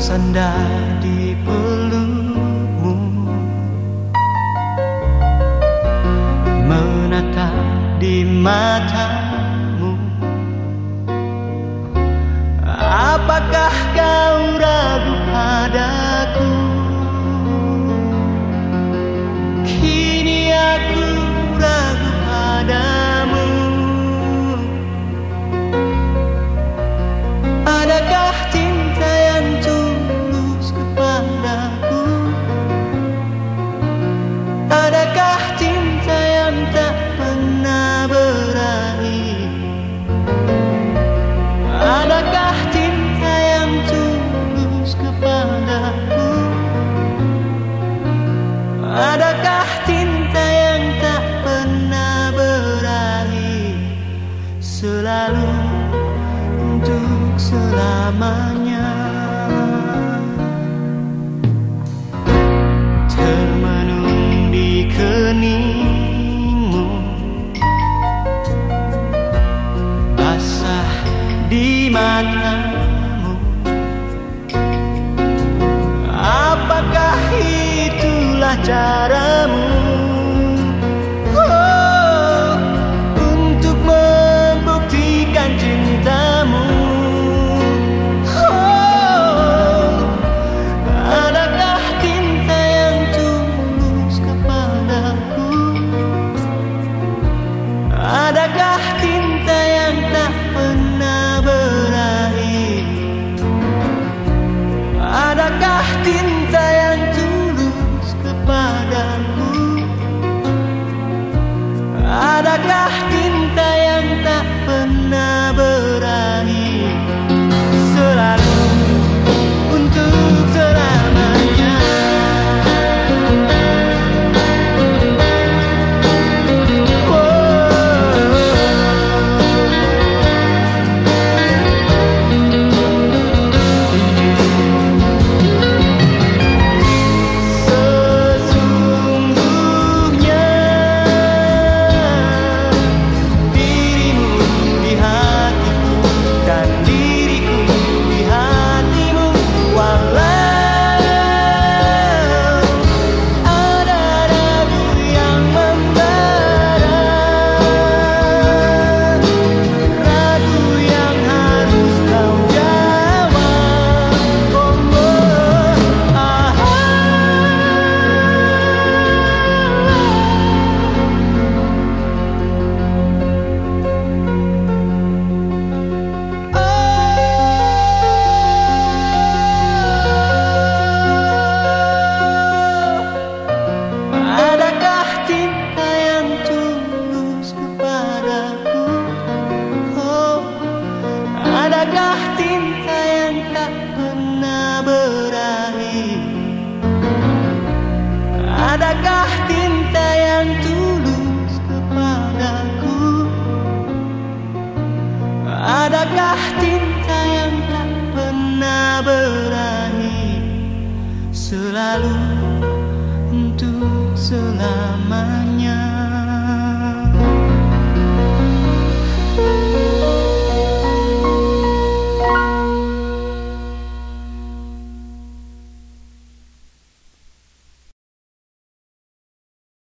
bersandar di pelukmu Menatap di matamu. Apakah kau ragu pada padaku Adakah cinta yang tak pernah berakhir? Adakah cinta yang tulus kepadaku? Adakah cinta yang tak pernah berakhir? Selalu untuk selamanya. matamu Apakah itulah caramu? gagah cinta yang tak pernah berakhir. Adakah cinta yang tulus kepadaku? Adakah cinta yang tak pernah berakhir? Selalu untuk selamanya.